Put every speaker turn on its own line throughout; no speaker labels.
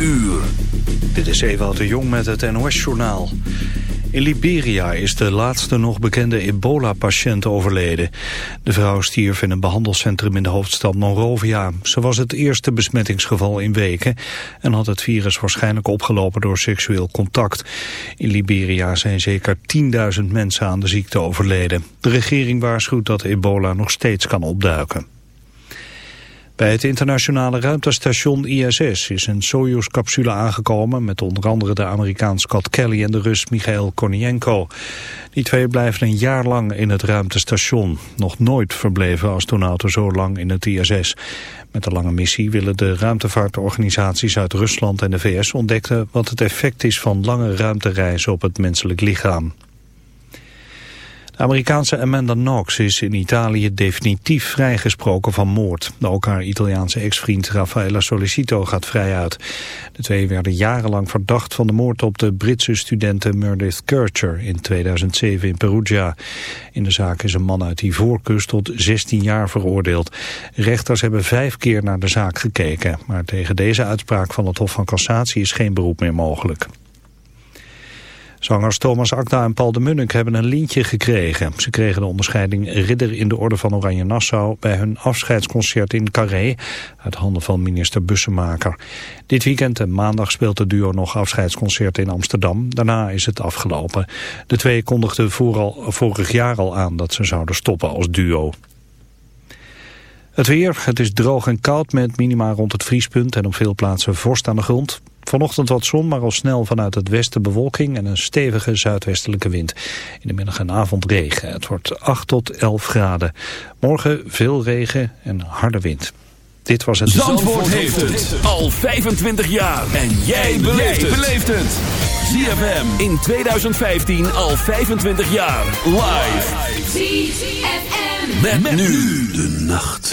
Uur. Dit is Ewout de Jong met het NOS-journaal. In Liberia is de laatste nog bekende ebola-patiënt overleden. De vrouw stierf in een behandelcentrum in de hoofdstad Monrovia. Ze was het eerste besmettingsgeval in weken... en had het virus waarschijnlijk opgelopen door seksueel contact. In Liberia zijn zeker 10.000 mensen aan de ziekte overleden. De regering waarschuwt dat ebola nog steeds kan opduiken. Bij het internationale ruimtestation ISS is een Soyuz-capsule aangekomen... met onder andere de Amerikaan Scott Kelly en de Rus Michael Konienko. Die twee blijven een jaar lang in het ruimtestation. Nog nooit verbleven astronauten zo lang in het ISS. Met de lange missie willen de ruimtevaartorganisaties uit Rusland en de VS ontdekken... wat het effect is van lange ruimtereizen op het menselijk lichaam. De Amerikaanse Amanda Knox is in Italië definitief vrijgesproken van moord. Ook haar Italiaanse ex-vriend Raffaella Solicito gaat vrij uit. De twee werden jarenlang verdacht van de moord op de Britse studente Meredith Kircher in 2007 in Perugia. In de zaak is een man uit Ivoorkust tot 16 jaar veroordeeld. Rechters hebben vijf keer naar de zaak gekeken. Maar tegen deze uitspraak van het Hof van Cassatie is geen beroep meer mogelijk. Zangers Thomas Akda en Paul de Munnik hebben een lintje gekregen. Ze kregen de onderscheiding Ridder in de Orde van Oranje Nassau... bij hun afscheidsconcert in Carré, uit handen van minister Bussemaker. Dit weekend en maandag speelt de duo nog afscheidsconcert in Amsterdam. Daarna is het afgelopen. De twee kondigden vooral, vorig jaar al aan dat ze zouden stoppen als duo. Het weer, het is droog en koud met minima rond het vriespunt en op veel plaatsen vorst aan de grond. Vanochtend wat zon, maar al snel vanuit het westen bewolking en een stevige zuidwestelijke wind. In de middag en avond regen. Het wordt 8 tot 11 graden. Morgen veel regen en harde wind. Dit was het...
Zandvoort, heeft het al 25 jaar. En jij beleeft het. ZFM in 2015 al 25 jaar. Live. ZFM. met nu de nacht.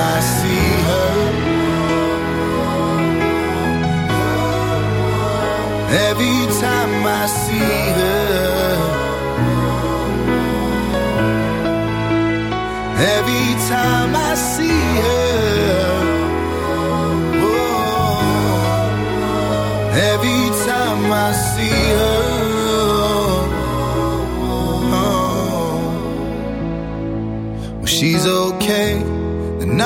I see her. Every time I see her. Every time I see her. Oh. Every time I see her. Oh. She's okay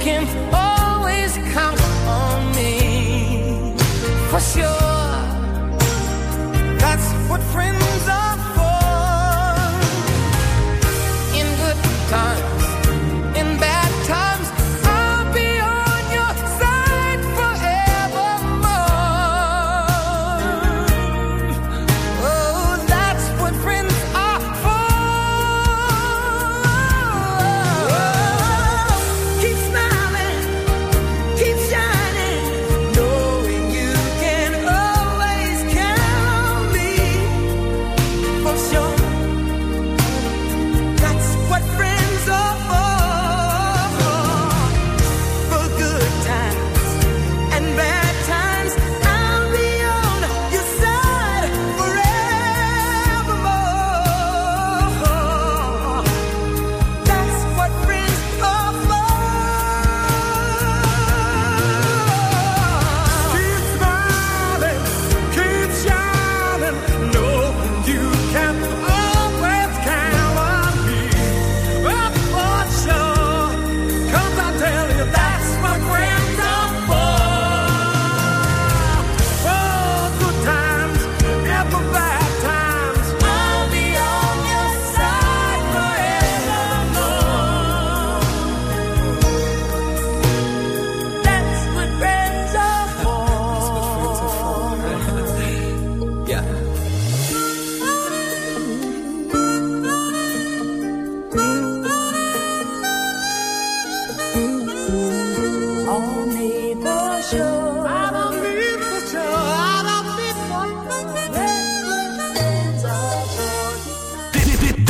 can always count on me for sure.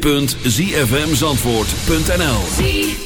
www.zfmzandvoort.nl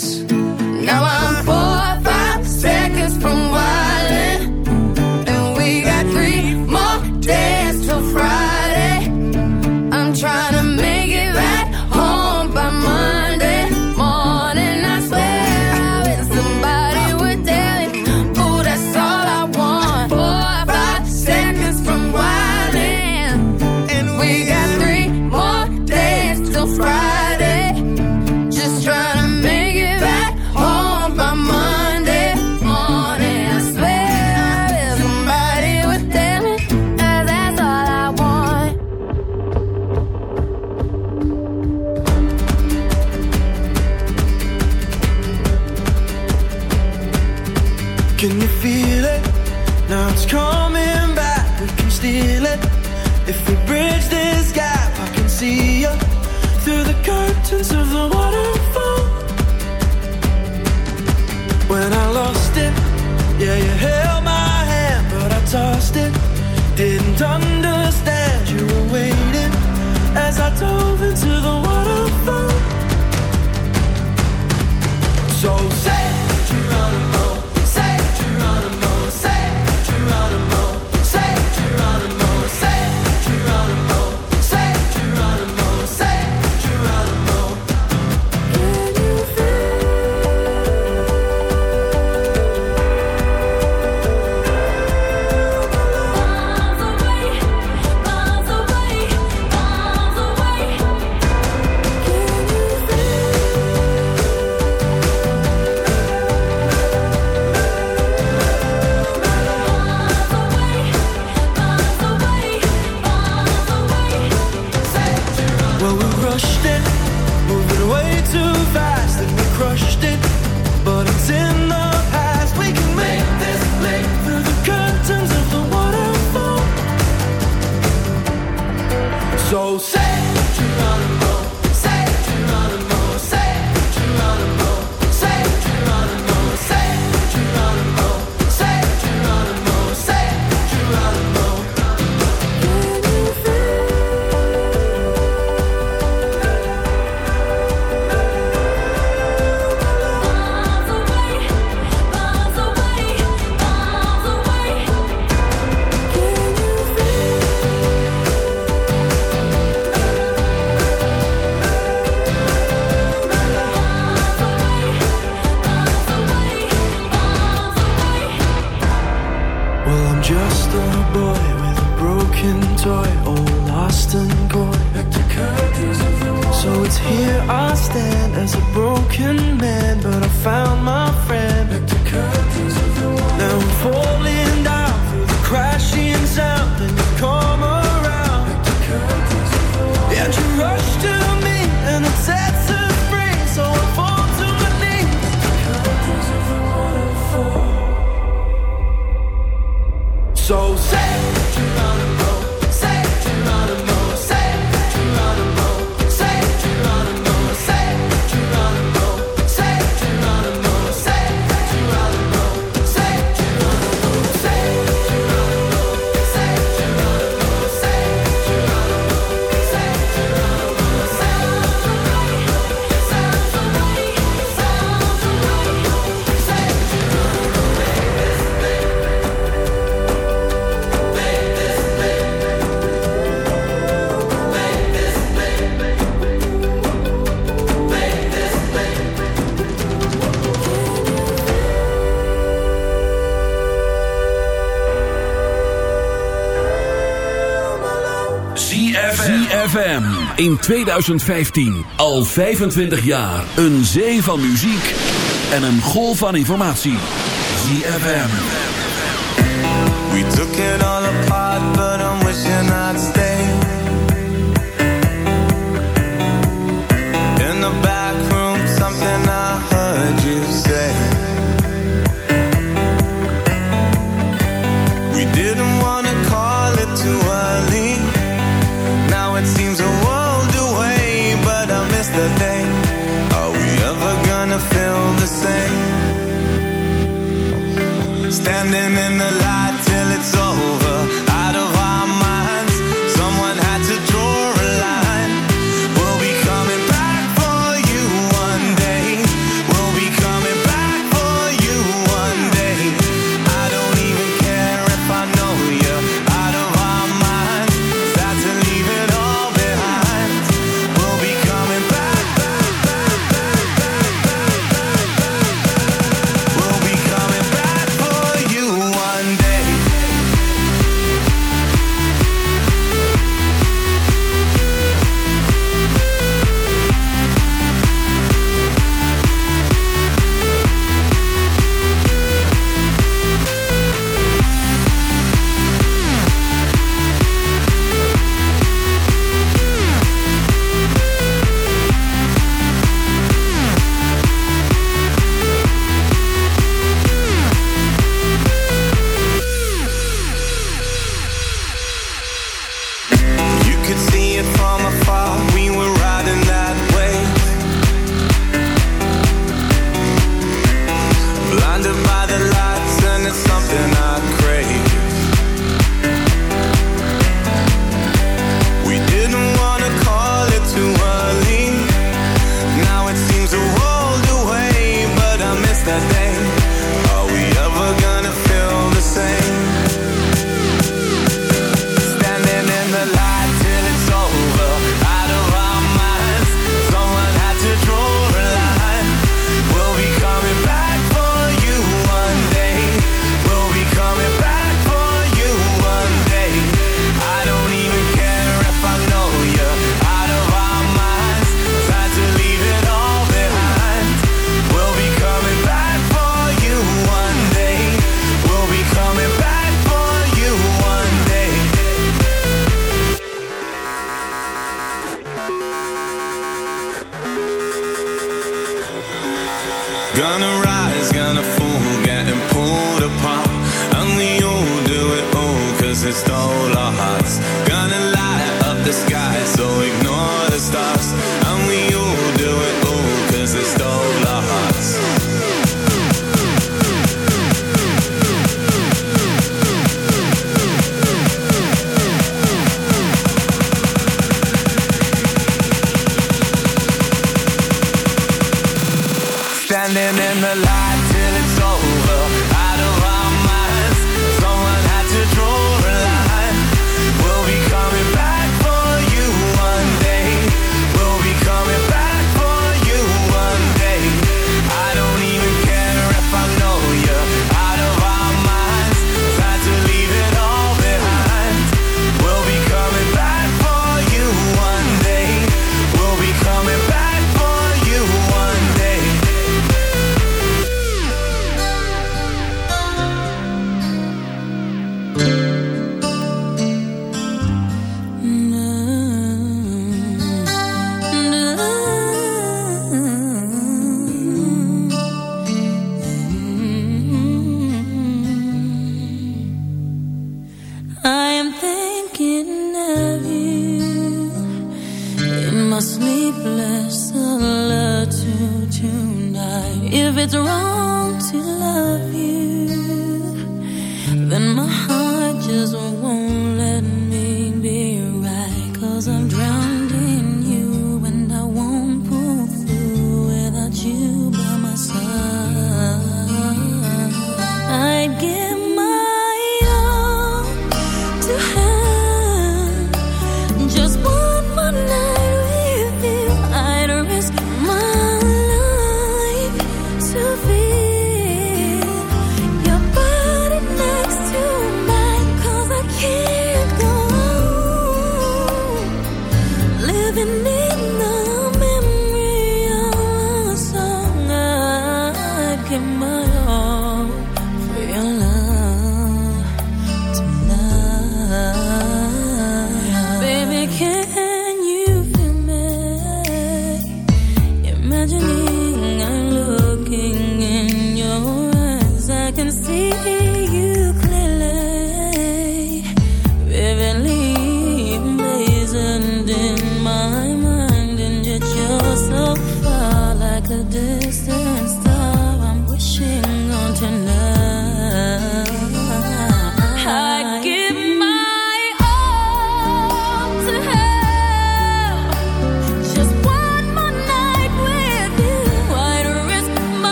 in
2015. Al 25 jaar. Een zee van muziek en een golf van informatie. ZFM.
We took it all
Standing in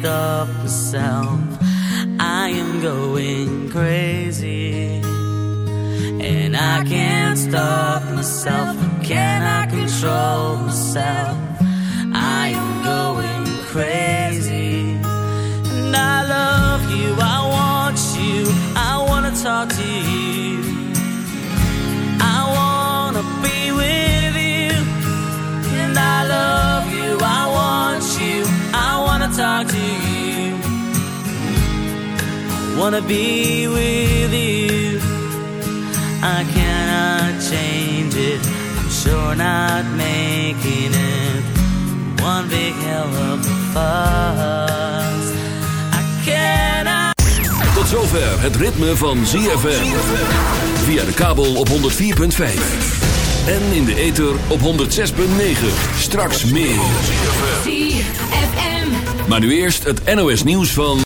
stop myself. I am going crazy. And I can't stop To be with you. I cannot change it. I'm sure not making it one big hell of a fuss. I cannot.
Tot zover het ritme van ZFM. Via de kabel op 104.5. En in de ether op 106.9. Straks meer. Maar nu eerst het NOS nieuws van...